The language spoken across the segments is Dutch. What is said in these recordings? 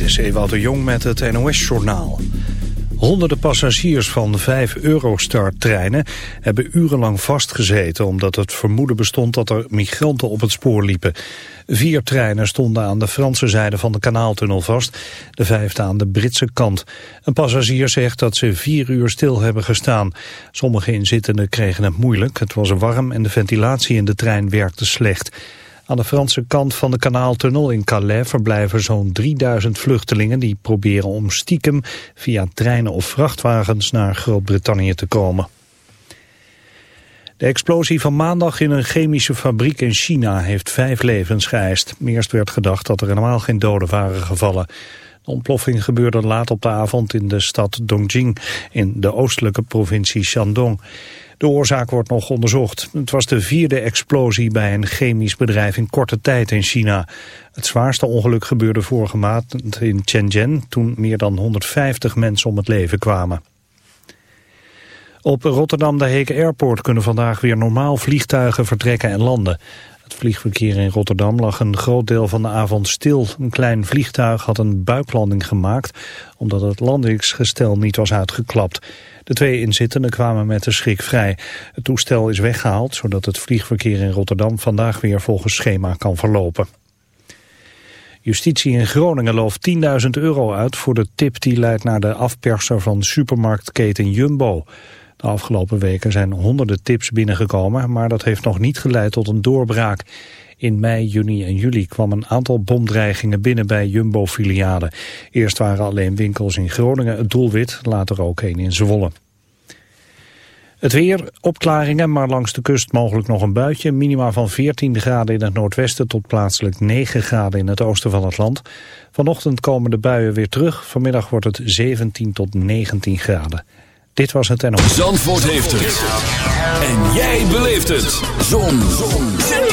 Dit is Ewout de Jong met het NOS-journaal. Honderden passagiers van vijf Eurostar-treinen hebben urenlang vastgezeten... omdat het vermoeden bestond dat er migranten op het spoor liepen. Vier treinen stonden aan de Franse zijde van de kanaaltunnel vast, de vijfde aan de Britse kant. Een passagier zegt dat ze vier uur stil hebben gestaan. Sommige inzittenden kregen het moeilijk, het was warm en de ventilatie in de trein werkte slecht... Aan de Franse kant van de kanaaltunnel in Calais verblijven zo'n 3000 vluchtelingen die proberen om stiekem via treinen of vrachtwagens naar Groot-Brittannië te komen. De explosie van maandag in een chemische fabriek in China heeft vijf levens geëist. Eerst werd gedacht dat er helemaal geen doden waren gevallen. De ontploffing gebeurde laat op de avond in de stad Dongjing in de oostelijke provincie Shandong. De oorzaak wordt nog onderzocht. Het was de vierde explosie bij een chemisch bedrijf in korte tijd in China. Het zwaarste ongeluk gebeurde vorige maand in Shenzhen... toen meer dan 150 mensen om het leven kwamen. Op Rotterdam de Heek Airport kunnen vandaag weer normaal vliegtuigen vertrekken en landen. Het vliegverkeer in Rotterdam lag een groot deel van de avond stil. Een klein vliegtuig had een buiklanding gemaakt omdat het landingsgestel niet was uitgeklapt. De twee inzittenden kwamen met de schrik vrij. Het toestel is weggehaald zodat het vliegverkeer in Rotterdam vandaag weer volgens schema kan verlopen. Justitie in Groningen looft 10.000 euro uit voor de tip die leidt naar de afperser van supermarktketen Jumbo. De afgelopen weken zijn honderden tips binnengekomen, maar dat heeft nog niet geleid tot een doorbraak. In mei, juni en juli kwam een aantal bomdreigingen binnen bij Jumbo-filialen. Eerst waren alleen winkels in Groningen het doelwit, later ook een in Zwolle. Het weer, opklaringen, maar langs de kust mogelijk nog een buitje. Minima van 14 graden in het noordwesten tot plaatselijk 9 graden in het oosten van het land. Vanochtend komen de buien weer terug. Vanmiddag wordt het 17 tot 19 graden. Dit was het en op. Zandvoort heeft het. En jij beleeft het. Zon. Zon.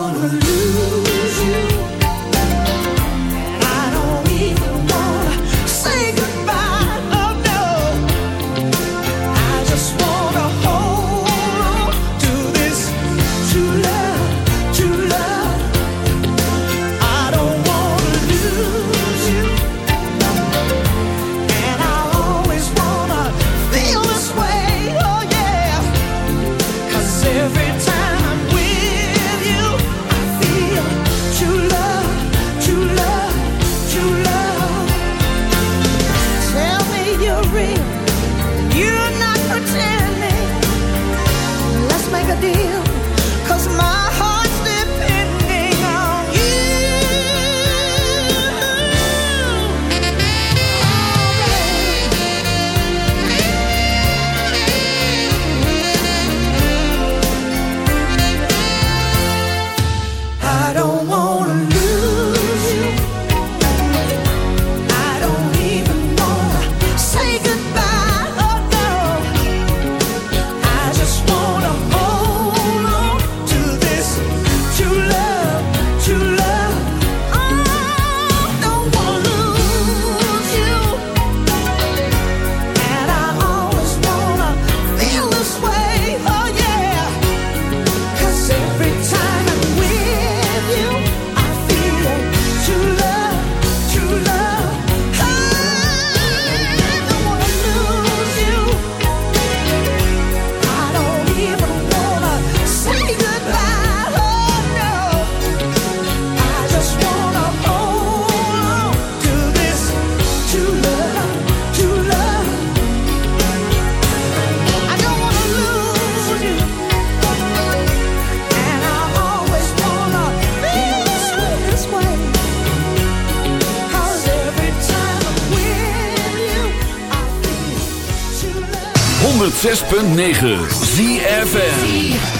Honolulu. 106.9 ZFN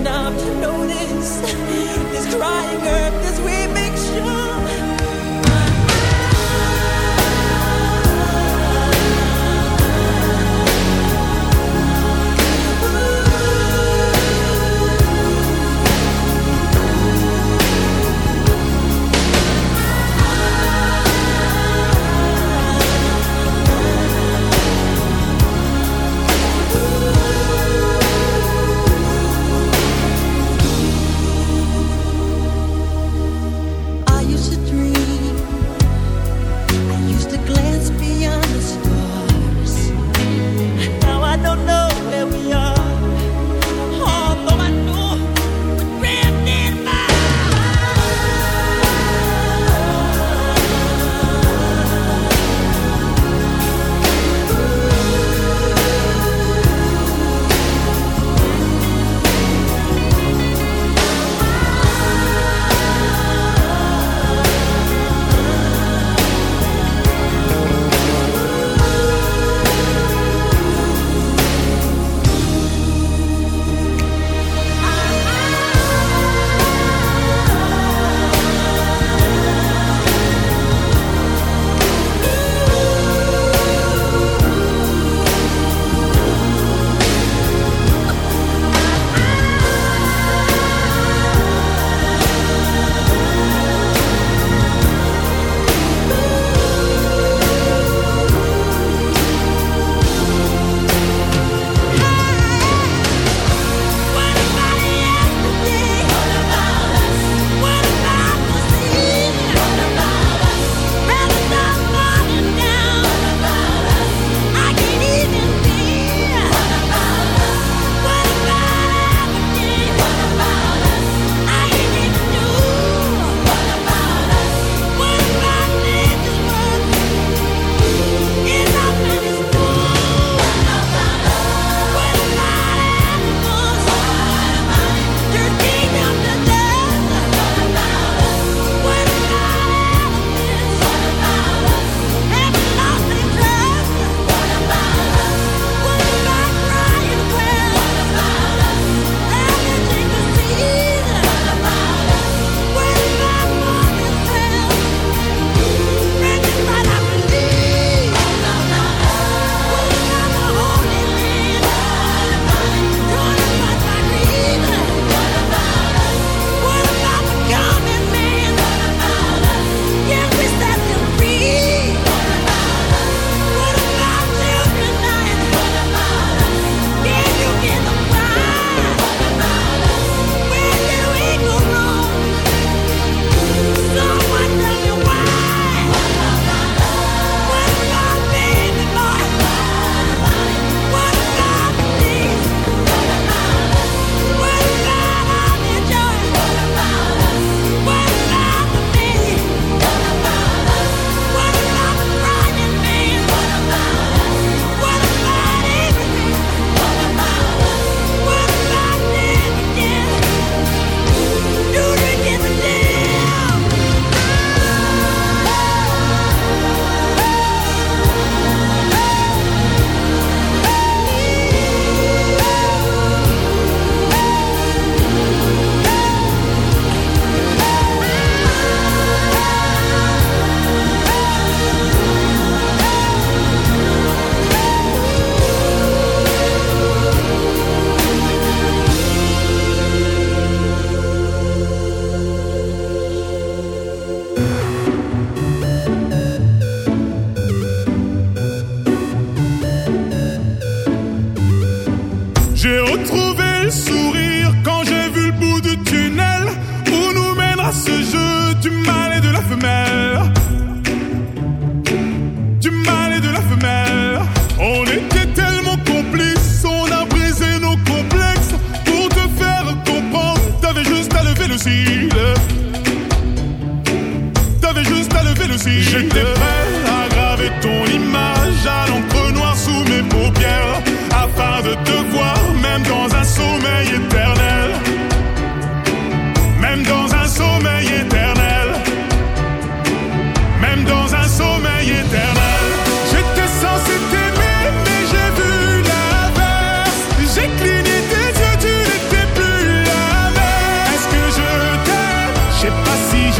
Stop to notice this crying earth, this weeping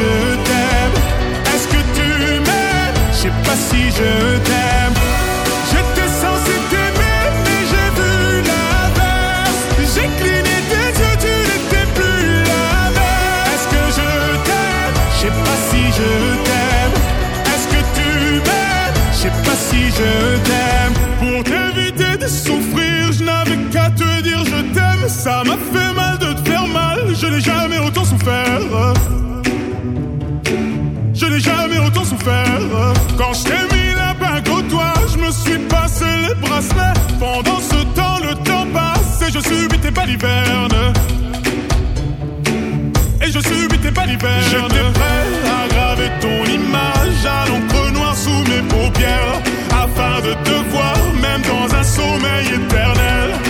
je t'aime. Est-ce que tu m'aimes? Je sais pas si je t'aime. Pendant ce temps, le temps passe et je subis tes balivernes. Et je subis tes balivernes. J'étais prêt à graver ton image à l'encre noire sous mes paupières. Afin de te voir, même dans un sommeil éternel.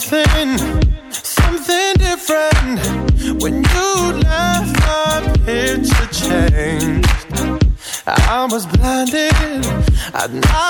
something, something different. When you left, my picture changed. I was blinded. I'd not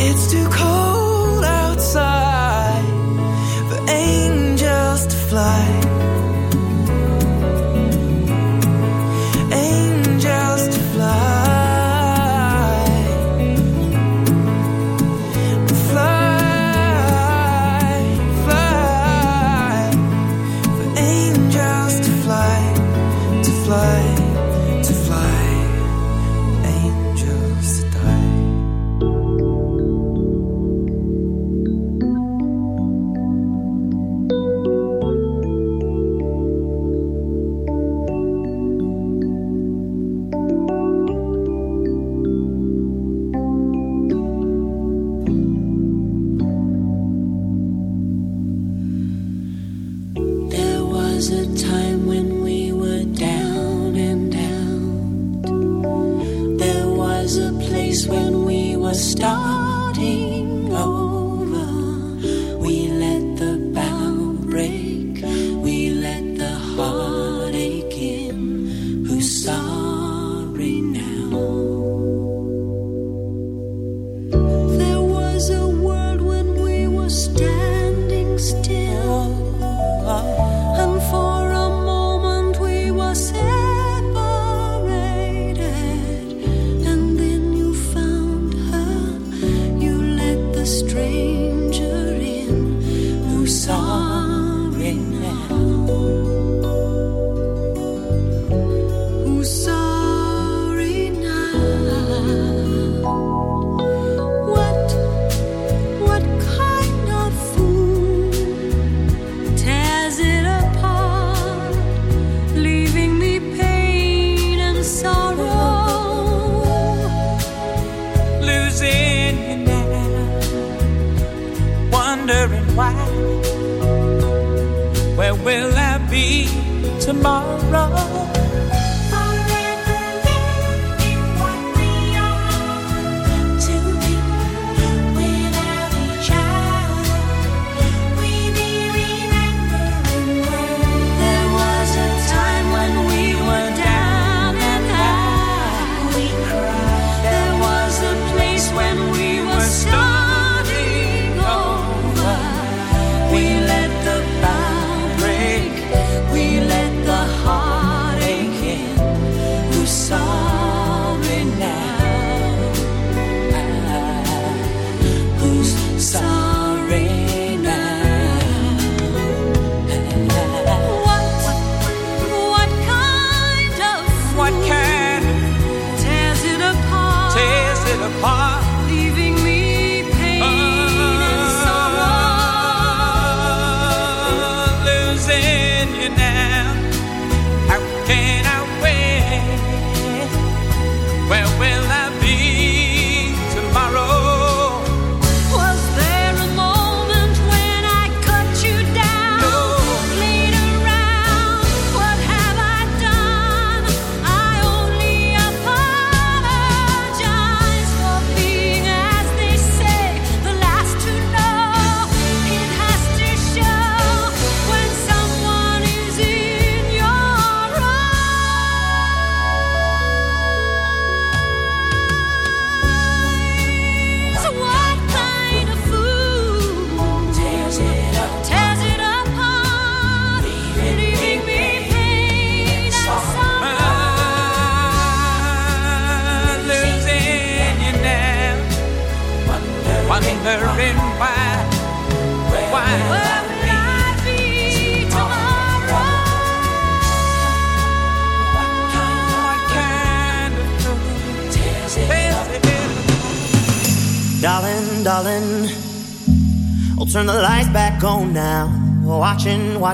It's too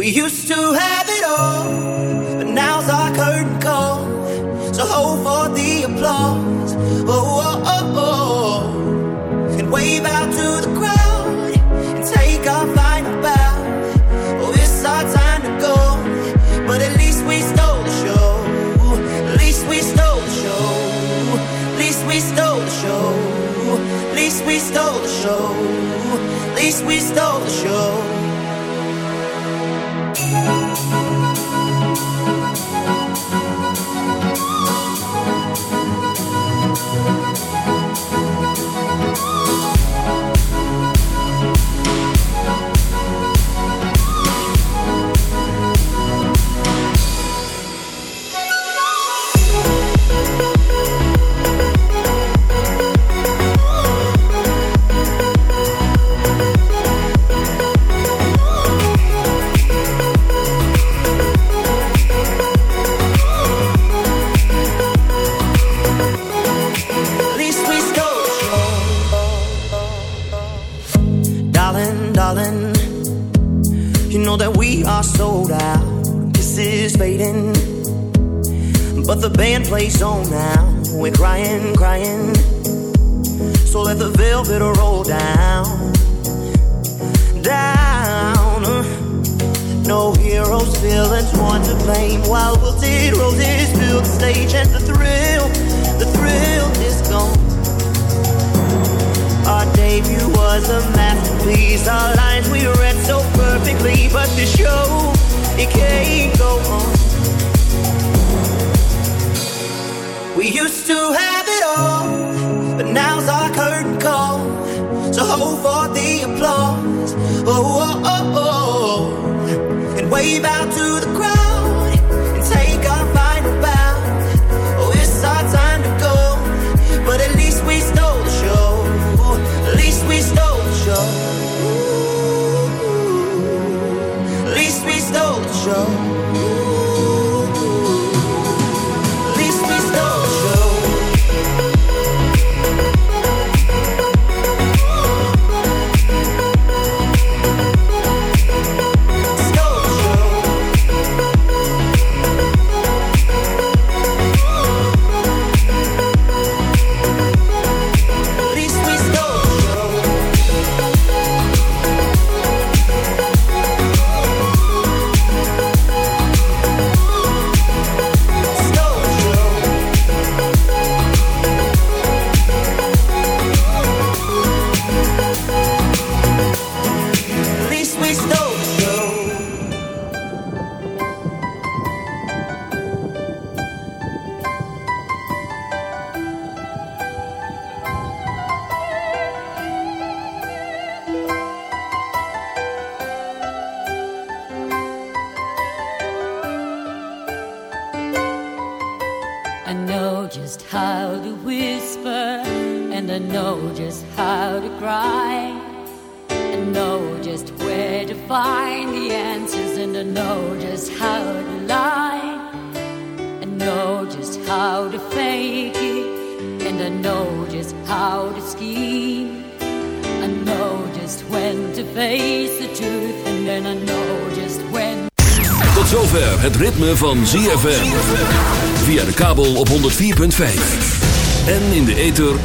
We used to have it all, but now's our curtain call. So hold for the applause. Oh,